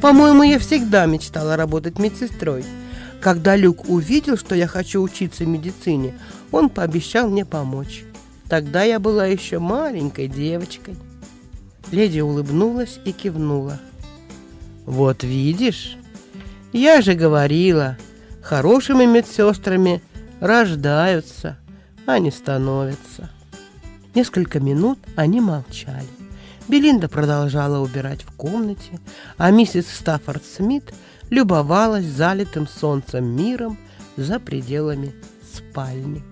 По-моему, я всегда мечтала работать медсестрой. Когда Люк увидел, что я хочу учиться медицине, он пообещал мне помочь. Тогда я была еще маленькой девочкой. Леди улыбнулась и кивнула. «Вот видишь, я же говорила, хорошими медсестрами рождаются, а не становятся». Несколько минут они молчали. Белинда продолжала убирать в комнате, а миссис Стаффорд Смит любовалась залитым солнцем миром за пределами спальни.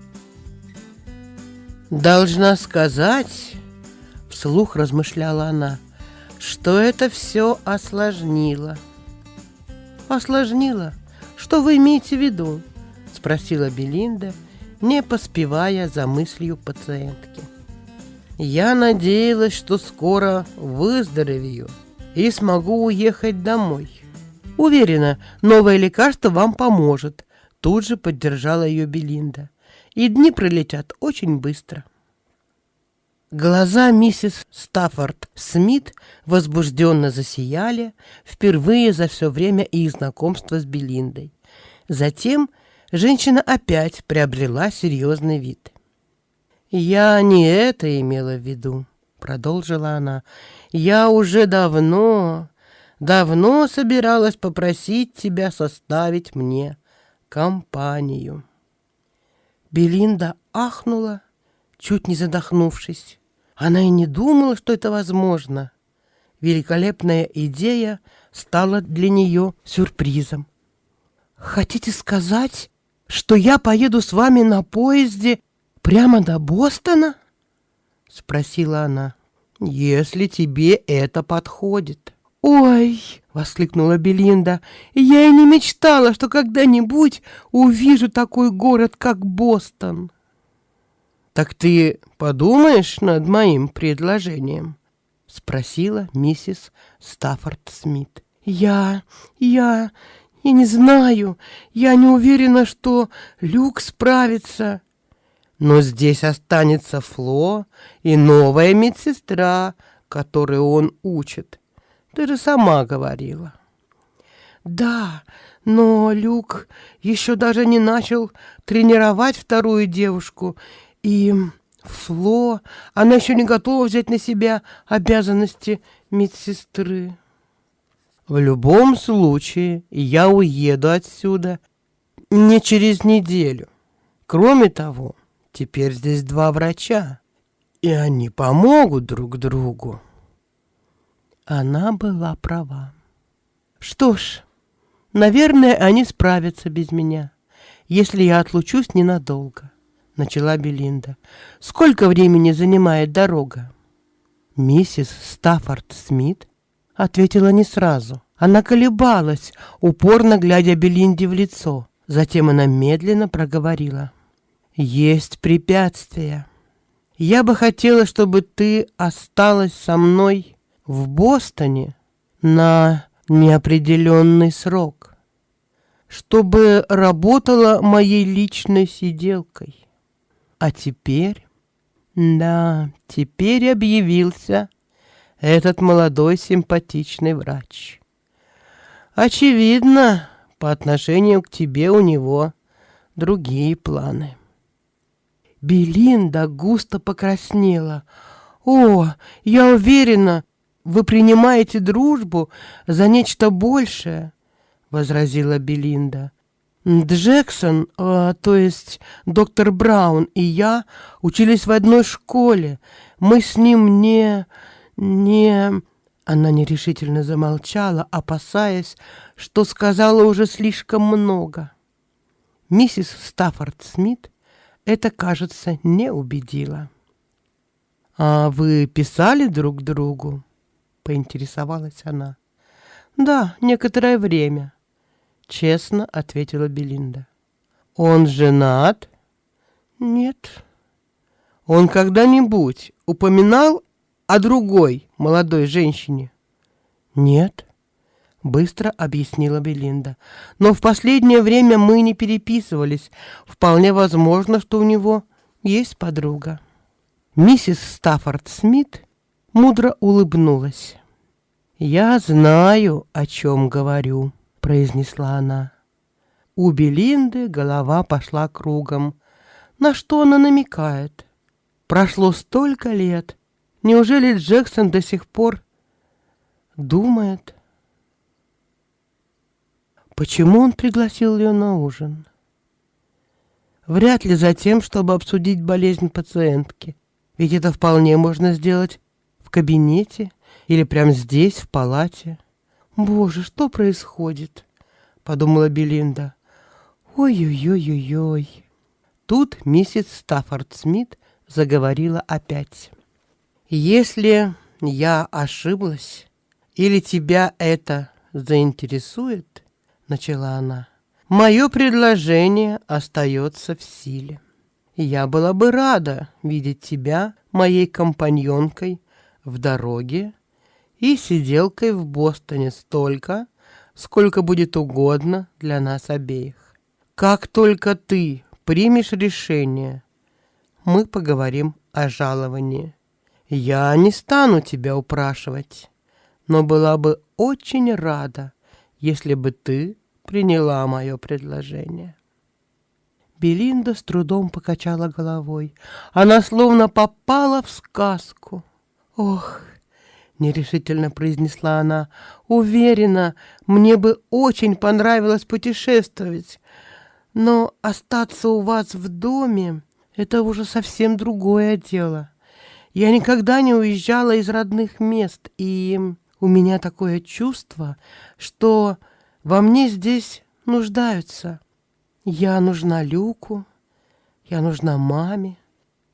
«Должна сказать», — вслух размышляла она, — «что это все осложнило». «Осложнило? Что вы имеете в виду?» — спросила Белинда, не поспевая за мыслью пациентки. Я надеялась, что скоро выздоровею и смогу уехать домой. Уверена, новое лекарство вам поможет. Тут же поддержала ее Белинда. И дни пролетят очень быстро. Глаза миссис Стаффорд Смит возбужденно засияли впервые за все время их знакомства с Белиндой. Затем женщина опять приобрела серьезный вид. «Я не это имела в виду», — продолжила она. «Я уже давно, давно собиралась попросить тебя составить мне компанию». Белинда ахнула, чуть не задохнувшись. Она и не думала, что это возможно. Великолепная идея стала для нее сюрпризом. «Хотите сказать, что я поеду с вами на поезде прямо до Бостона?» — спросила она. «Если тебе это подходит». «Ой!» — воскликнула Белинда. «Я и не мечтала, что когда-нибудь увижу такой город, как Бостон». «Так ты подумаешь над моим предложением?» — спросила миссис Стаффорд Смит. «Я... я... я не знаю. Я не уверена, что Люк справится». Но здесь останется Фло и новая медсестра, которую он учит. Ты же сама говорила. Да, но Люк еще даже не начал тренировать вторую девушку. И Фло, она еще не готова взять на себя обязанности медсестры. В любом случае, я уеду отсюда не через неделю. Кроме того, Теперь здесь два врача, и они помогут друг другу. Она была права. Что ж, наверное, они справятся без меня, если я отлучусь ненадолго, начала Белинда. Сколько времени занимает дорога? Миссис Стаффорд Смит ответила не сразу. Она колебалась, упорно глядя Белинде в лицо. Затем она медленно проговорила. Есть препятствия. Я бы хотела, чтобы ты осталась со мной в Бостоне на неопределенный срок, чтобы работала моей личной сиделкой. А теперь, да, теперь объявился этот молодой симпатичный врач. Очевидно, по отношению к тебе у него другие планы. Белинда густо покраснела. «О, я уверена, вы принимаете дружбу за нечто большее», — возразила Белинда. «Джексон, а, то есть доктор Браун и я учились в одной школе. Мы с ним не... не...» Она нерешительно замолчала, опасаясь, что сказала уже слишком много. Миссис Стаффорд Смит это, кажется, не убедило. «А вы писали друг другу?» — поинтересовалась она. «Да, некоторое время», — честно ответила Белинда. «Он женат?» «Нет». «Он когда-нибудь упоминал о другой молодой женщине?» «Нет», — быстро объяснила Белинда. «Но в последнее время мы не переписывались. Вполне возможно, что у него есть подруга». Миссис Стаффорд Смит мудро улыбнулась. «Я знаю, о чем говорю», — произнесла она. У Белинды голова пошла кругом. На что она намекает? Прошло столько лет. Неужели Джексон до сих пор думает? Почему он пригласил ее на ужин? Вряд ли за тем, чтобы обсудить болезнь пациентки. Ведь это вполне можно сделать в кабинете или прямо здесь, в палате. Боже, что происходит? Подумала Белинда. Ой-ой-ой-ой-ой. Тут миссис Стаффорд Смит заговорила опять. Если я ошиблась или тебя это заинтересует, начала она, мое предложение остается в силе. Я была бы рада видеть тебя моей компаньонкой в дороге и сиделкой в Бостоне столько, сколько будет угодно для нас обеих. Как только ты примешь решение, мы поговорим о жаловании. Я не стану тебя упрашивать, но была бы очень рада, если бы ты приняла мое предложение. Белинда с трудом покачала головой. Она словно попала в сказку. «Ох!» — нерешительно произнесла она. «Уверена, мне бы очень понравилось путешествовать, но остаться у вас в доме — это уже совсем другое дело. Я никогда не уезжала из родных мест, и у меня такое чувство, что во мне здесь нуждаются». Я нужна Люку, я нужна маме.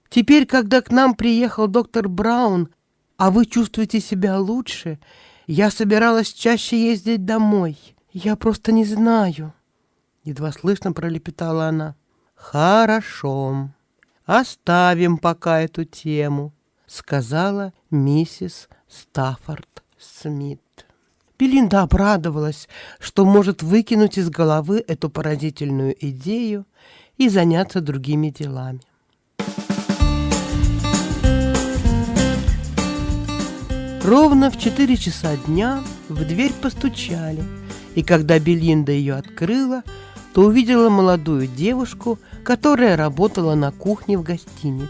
Теперь, когда к нам приехал доктор Браун, а вы чувствуете себя лучше, я собиралась чаще ездить домой. Я просто не знаю. Едва слышно пролепетала она. Хорошо, оставим пока эту тему, сказала миссис Стаффорд Смит. Белинда обрадовалась, что может выкинуть из головы эту поразительную идею и заняться другими делами. Ровно в четыре часа дня в дверь постучали, и когда Белинда ее открыла, то увидела молодую девушку, которая работала на кухне в гостинице.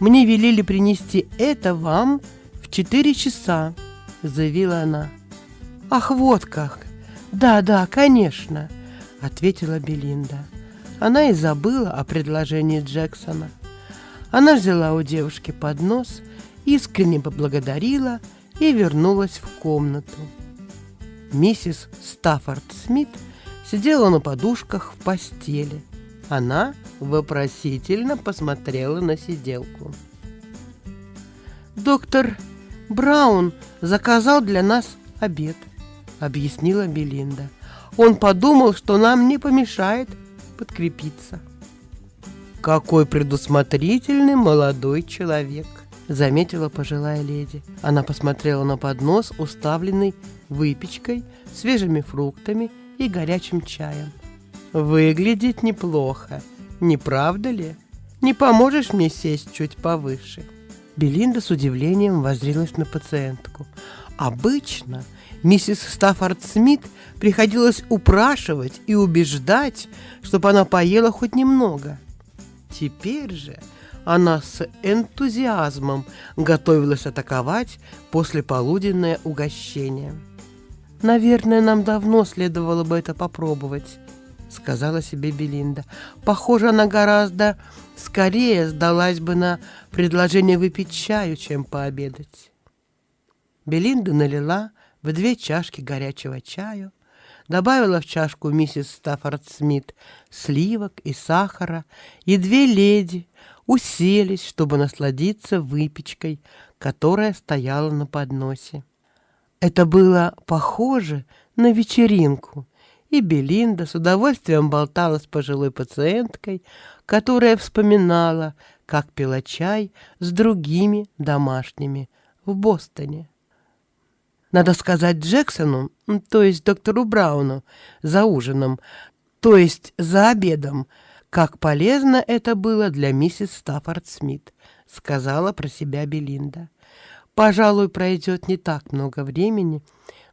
«Мне велели принести это вам в четыре часа», — заявила она. «Ах, вот как! Да, да, конечно!» — ответила Белинда. Она и забыла о предложении Джексона. Она взяла у девушки поднос, искренне поблагодарила и вернулась в комнату. Миссис Стаффорд Смит сидела на подушках в постели. Она вопросительно посмотрела на сиделку. «Доктор Браун заказал для нас обед объяснила Белинда. Он подумал, что нам не помешает подкрепиться. Какой предусмотрительный молодой человек, заметила пожилая леди. Она посмотрела на поднос, уставленный выпечкой, свежими фруктами и горячим чаем. Выглядит неплохо, не правда ли? Не поможешь мне сесть чуть повыше? Белинда с удивлением воззрилась на пациентку. Обычно миссис Стаффорд Смит приходилось упрашивать и убеждать, чтобы она поела хоть немного. Теперь же она с энтузиазмом готовилась атаковать послеполуденное угощение. «Наверное, нам давно следовало бы это попробовать», — сказала себе Белинда. «Похоже, она гораздо скорее сдалась бы на предложение выпить чаю, чем пообедать». Белинда налила в две чашки горячего чаю, добавила в чашку миссис Стаффорд Смит сливок и сахара, и две леди уселись, чтобы насладиться выпечкой, которая стояла на подносе. Это было похоже на вечеринку, и Белинда с удовольствием болтала с пожилой пациенткой, которая вспоминала, как пила чай с другими домашними в Бостоне. Надо сказать Джексону, то есть доктору Брауну, за ужином, то есть за обедом, как полезно это было для миссис Стаффорд Смит, сказала про себя Белинда. Пожалуй, пройдет не так много времени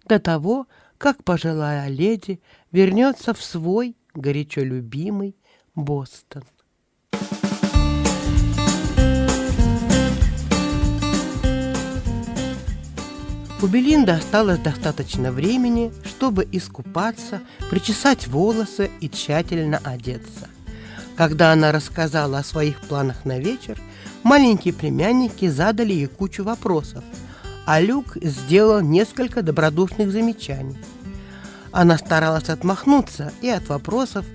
до того, как пожилая леди вернется в свой горячо любимый Бостон. У Белинды осталось достаточно времени, чтобы искупаться, причесать волосы и тщательно одеться. Когда она рассказала о своих планах на вечер, маленькие племянники задали ей кучу вопросов, а Люк сделал несколько добродушных замечаний. Она старалась отмахнуться и от вопросов,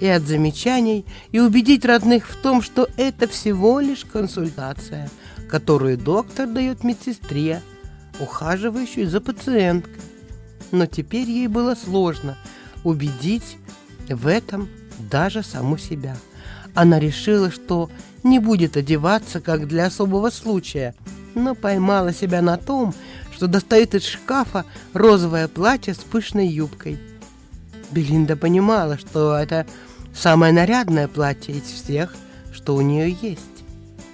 и от замечаний, и убедить родных в том, что это всего лишь консультация, которую доктор дает медсестре, ухаживающей за пациенткой. Но теперь ей было сложно убедить в этом даже саму себя. Она решила, что не будет одеваться, как для особого случая, но поймала себя на том, что достает из шкафа розовое платье с пышной юбкой. Белинда понимала, что это самое нарядное платье из всех, что у нее есть.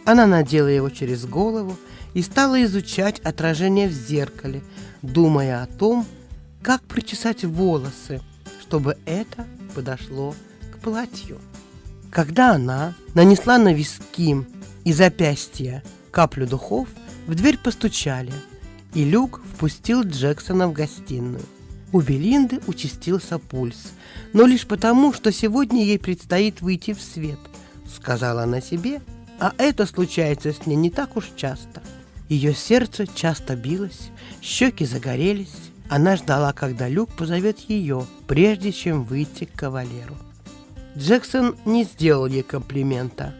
Она надела его через голову и стала изучать отражение в зеркале, думая о том, как причесать волосы, чтобы это подошло к платью. Когда она нанесла на виски и запястья каплю духов, в дверь постучали, и Люк впустил Джексона в гостиную. У Белинды участился пульс, но лишь потому, что сегодня ей предстоит выйти в свет, сказала она себе, а это случается с ней не так уж часто. Ее сердце часто билось, щеки загорелись. Она ждала, когда Люк позовет ее, прежде чем выйти к кавалеру. Джексон не сделал ей комплимента,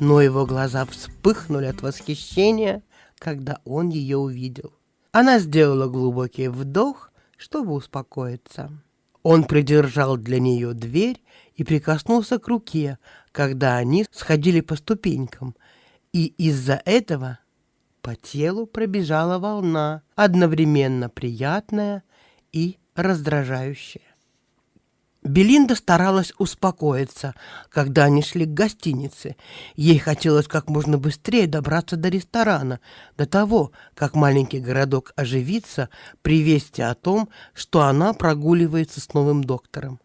но его глаза вспыхнули от восхищения, когда он ее увидел. Она сделала глубокий вдох, чтобы успокоиться. Он придержал для нее дверь и прикоснулся к руке, когда они сходили по ступенькам, и из-за этого по телу пробежала волна, одновременно приятная и раздражающая. Белинда старалась успокоиться, когда они шли к гостинице. Ей хотелось как можно быстрее добраться до ресторана, до того, как маленький городок оживится при вести о том, что она прогуливается с новым доктором.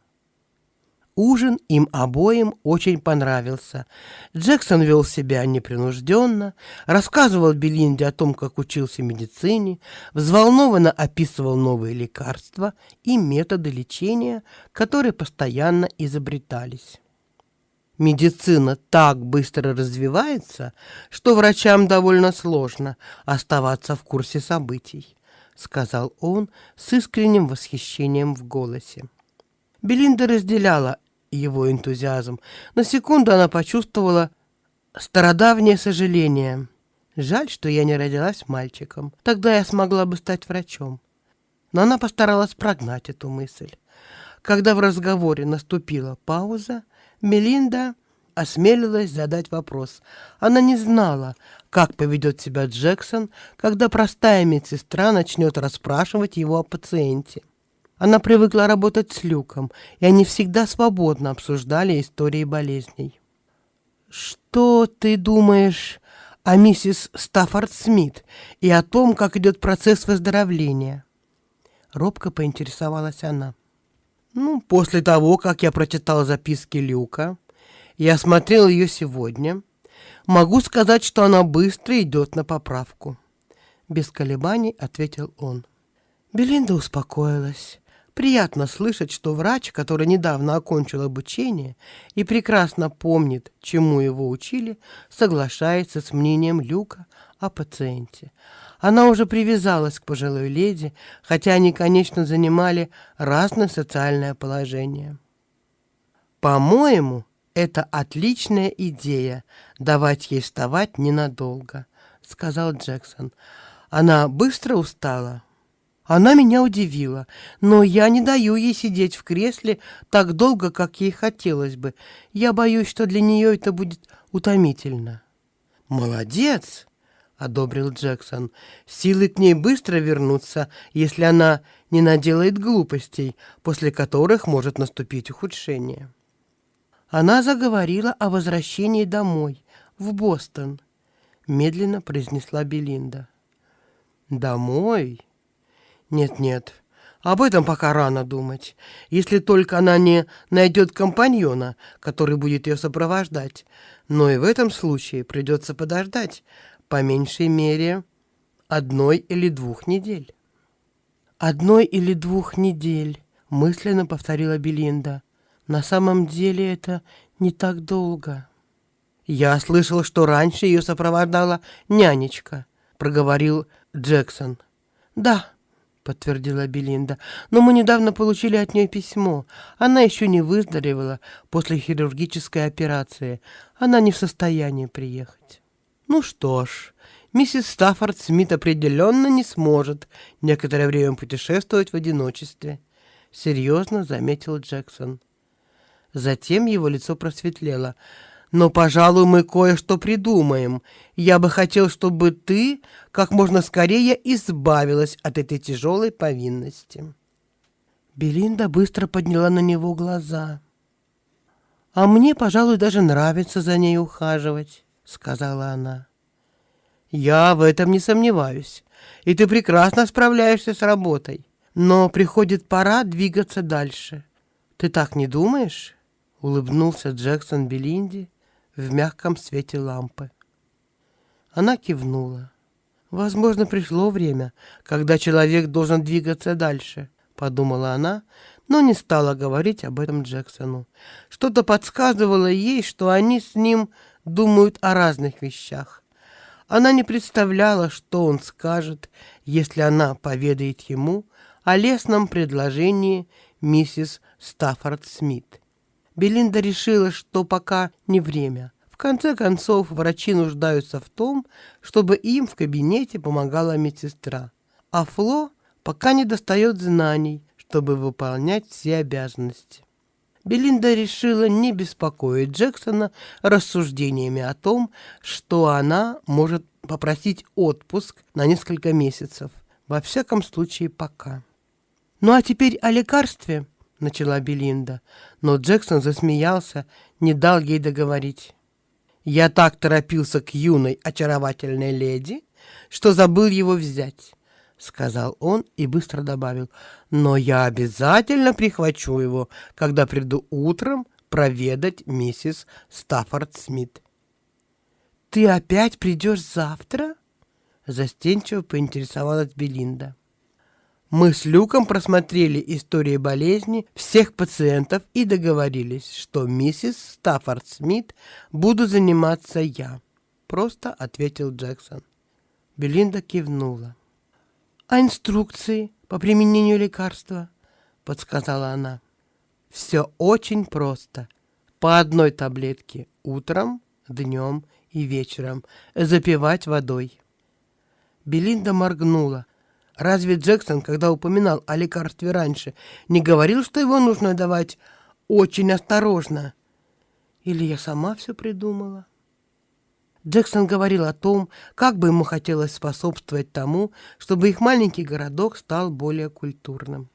Ужин им обоим очень понравился. Джексон вел себя непринужденно, рассказывал Белинде о том, как учился медицине, взволнованно описывал новые лекарства и методы лечения, которые постоянно изобретались. Медицина так быстро развивается, что врачам довольно сложно оставаться в курсе событий, сказал он с искренним восхищением в голосе. Белинда разделяла его энтузиазм. На секунду она почувствовала стародавнее сожаление. Жаль, что я не родилась мальчиком. Тогда я смогла бы стать врачом. Но она постаралась прогнать эту мысль. Когда в разговоре наступила пауза, Мелинда осмелилась задать вопрос. Она не знала, как поведет себя Джексон, когда простая медсестра начнет расспрашивать его о пациенте. Она привыкла работать с Люком, и они всегда свободно обсуждали истории болезней. «Что ты думаешь о миссис Стаффорд Смит и о том, как идет процесс выздоровления?» Робко поинтересовалась она. «Ну, после того, как я прочитал записки Люка, я осмотрел ее сегодня, могу сказать, что она быстро идет на поправку». Без колебаний ответил он. Белинда успокоилась. Приятно слышать, что врач, который недавно окончил обучение и прекрасно помнит, чему его учили, соглашается с мнением Люка о пациенте. Она уже привязалась к пожилой леди, хотя они, конечно, занимали разное социальное положение. «По-моему, это отличная идея — давать ей вставать ненадолго», — сказал Джексон. «Она быстро устала?» Она меня удивила, но я не даю ей сидеть в кресле так долго, как ей хотелось бы. Я боюсь, что для нее это будет утомительно. «Молодец!» — одобрил Джексон. «Силы к ней быстро вернутся, если она не наделает глупостей, после которых может наступить ухудшение». Она заговорила о возвращении домой, в Бостон, медленно произнесла Белинда. «Домой?» Нет-нет, об этом пока рано думать, если только она не найдет компаньона, который будет ее сопровождать. Но и в этом случае придется подождать, по меньшей мере, одной или двух недель. «Одной или двух недель», — мысленно повторила Белинда. «На самом деле это не так долго». «Я слышал, что раньше ее сопровождала нянечка», — проговорил Джексон. «Да», подтвердила Белинда. «Но мы недавно получили от нее письмо. Она еще не выздоровела после хирургической операции. Она не в состоянии приехать». «Ну что ж, миссис Стаффорд Смит определенно не сможет некоторое время путешествовать в одиночестве», — серьезно заметил Джексон. Затем его лицо просветлело — но, пожалуй, мы кое-что придумаем. Я бы хотел, чтобы ты как можно скорее избавилась от этой тяжелой повинности». Белинда быстро подняла на него глаза. «А мне, пожалуй, даже нравится за ней ухаживать», — сказала она. «Я в этом не сомневаюсь, и ты прекрасно справляешься с работой. Но приходит пора двигаться дальше. Ты так не думаешь?» — улыбнулся Джексон Белинди в мягком свете лампы. Она кивнула. «Возможно, пришло время, когда человек должен двигаться дальше», — подумала она, но не стала говорить об этом Джексону. Что-то подсказывало ей, что они с ним думают о разных вещах. Она не представляла, что он скажет, если она поведает ему о лесном предложении миссис Стаффорд Смит. Белинда решила, что пока не время. В конце концов, врачи нуждаются в том, чтобы им в кабинете помогала медсестра. А Фло пока не достает знаний, чтобы выполнять все обязанности. Белинда решила не беспокоить Джексона рассуждениями о том, что она может попросить отпуск на несколько месяцев. Во всяком случае, пока. Ну а теперь о лекарстве. — начала Белинда, но Джексон засмеялся, не дал ей договорить. «Я так торопился к юной очаровательной леди, что забыл его взять», — сказал он и быстро добавил. «Но я обязательно прихвачу его, когда приду утром проведать миссис Стаффорд Смит». «Ты опять придешь завтра?» — застенчиво поинтересовалась Белинда. Мы с Люком просмотрели истории болезни всех пациентов и договорились, что миссис Стаффорд Смит буду заниматься я. Просто ответил Джексон. Белинда кивнула. «А инструкции по применению лекарства?» — подсказала она. «Все очень просто. По одной таблетке утром, днем и вечером. Запивать водой». Белинда моргнула. Разве Джексон, когда упоминал о лекарстве раньше, не говорил, что его нужно давать очень осторожно? Или я сама все придумала? Джексон говорил о том, как бы ему хотелось способствовать тому, чтобы их маленький городок стал более культурным.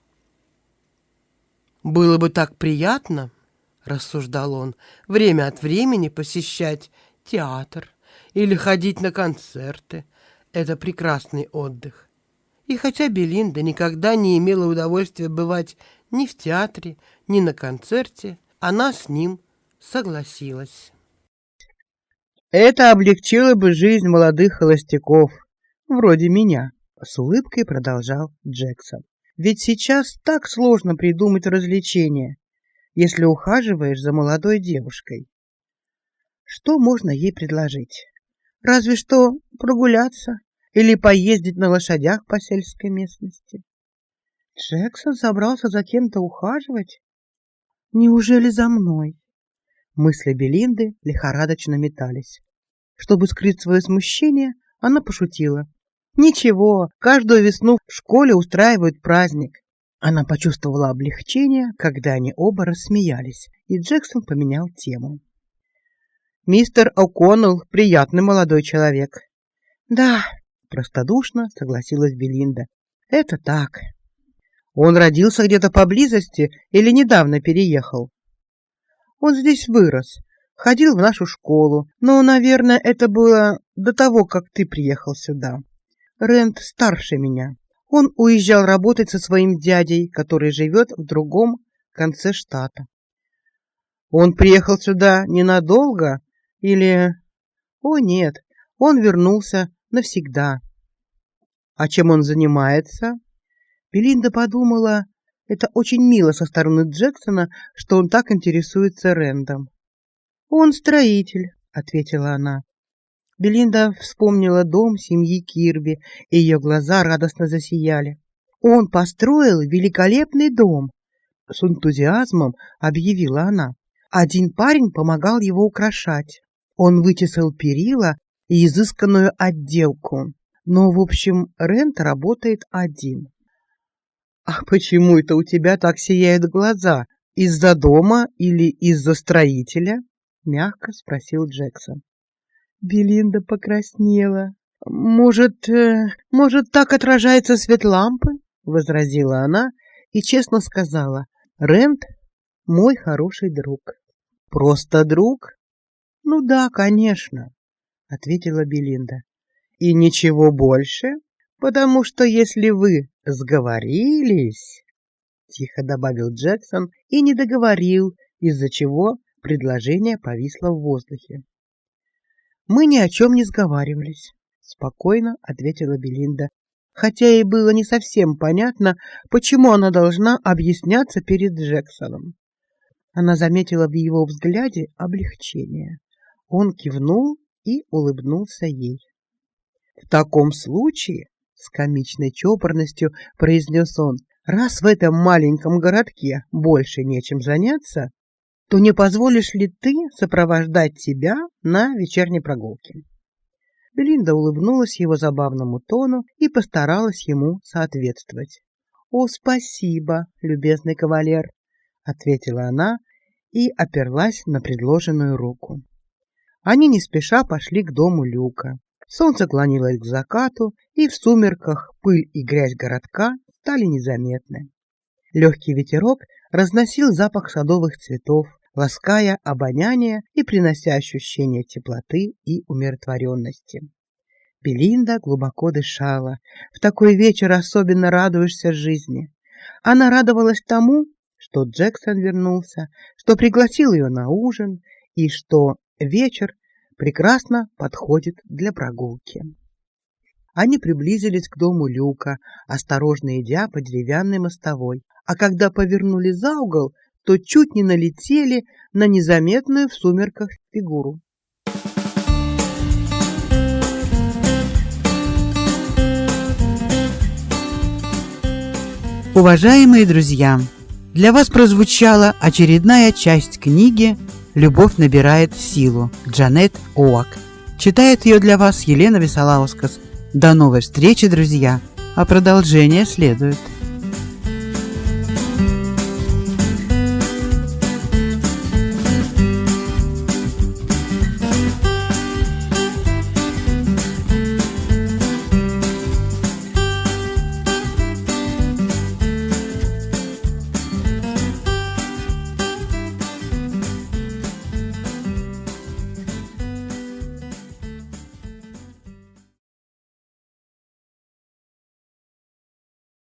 «Было бы так приятно, — рассуждал он, — время от времени посещать театр или ходить на концерты. Это прекрасный отдых. И хотя Белинда никогда не имела удовольствия бывать ни в театре, ни на концерте, она с ним согласилась. Это облегчило бы жизнь молодых холостяков, вроде меня, с улыбкой продолжал Джексон. Ведь сейчас так сложно придумать развлечение, если ухаживаешь за молодой девушкой. Что можно ей предложить? Разве что прогуляться или поездить на лошадях по сельской местности. Джексон собрался за кем-то ухаживать? Неужели за мной? Мысли Белинды лихорадочно метались. Чтобы скрыть свое смущение, она пошутила. Ничего, каждую весну в школе устраивают праздник. Она почувствовала облегчение, когда они оба рассмеялись, и Джексон поменял тему. Мистер О'Коннелл приятный молодой человек. Да, простодушно согласилась Белинда. Это так. Он родился где-то поблизости или недавно переехал? Он здесь вырос, ходил в нашу школу, но, наверное, это было до того, как ты приехал сюда. Рент старше меня. Он уезжал работать со своим дядей, который живет в другом конце штата. Он приехал сюда ненадолго или О нет, он вернулся навсегда. А чем он занимается? Белинда подумала, это очень мило со стороны Джексона, что он так интересуется Рэндом. Он строитель, ответила она. Белинда вспомнила дом семьи Кирби, и ее глаза радостно засияли. Он построил великолепный дом, с энтузиазмом объявила она. Один парень помогал его украшать. Он вытесал перила и изысканную отделку. Но, в общем, Рент работает один. А почему это у тебя так сияют глаза? Из-за дома или из-за строителя? мягко спросил Джексон. Белинда покраснела. Может, э, может, так отражается свет лампы? возразила она и честно сказала: "Рент мой хороший друг". Просто друг? Ну да, конечно, ответила Белинда. И ничего больше, потому что если вы сговорились, тихо добавил Джексон и не договорил, из-за чего предложение повисло в воздухе. Мы ни о чем не сговаривались, спокойно ответила Белинда, хотя ей было не совсем понятно, почему она должна объясняться перед Джексоном. Она заметила в его взгляде облегчение. Он кивнул и улыбнулся ей. В таком случае, с комичной чопорностью произнес он, раз в этом маленьком городке больше нечем заняться, то не позволишь ли ты сопровождать тебя на вечерней прогулке? Белинда улыбнулась его забавному тону и постаралась ему соответствовать. "О, спасибо, любезный кавалер", ответила она и оперлась на предложенную руку. Они не спеша пошли к дому Люка. Солнце клонилось к закату, и в сумерках пыль и грязь городка стали незаметны. Легкий ветерок разносил запах садовых цветов, лаская обоняние и принося ощущение теплоты и умиротворенности. Белинда глубоко дышала. В такой вечер особенно радуешься жизни. Она радовалась тому, что Джексон вернулся, что пригласил ее на ужин и что вечер прекрасно подходит для прогулки. Они приблизились к дому Люка, осторожно идя по деревянной мостовой, а когда повернули за угол, то чуть не налетели на незаметную в сумерках фигуру. Уважаемые друзья, для вас прозвучала очередная часть книги Любовь набирает силу. Джанет Оак. Читает ее для вас Елена Висолаускас. До новой встречи, друзья. А продолжение следует.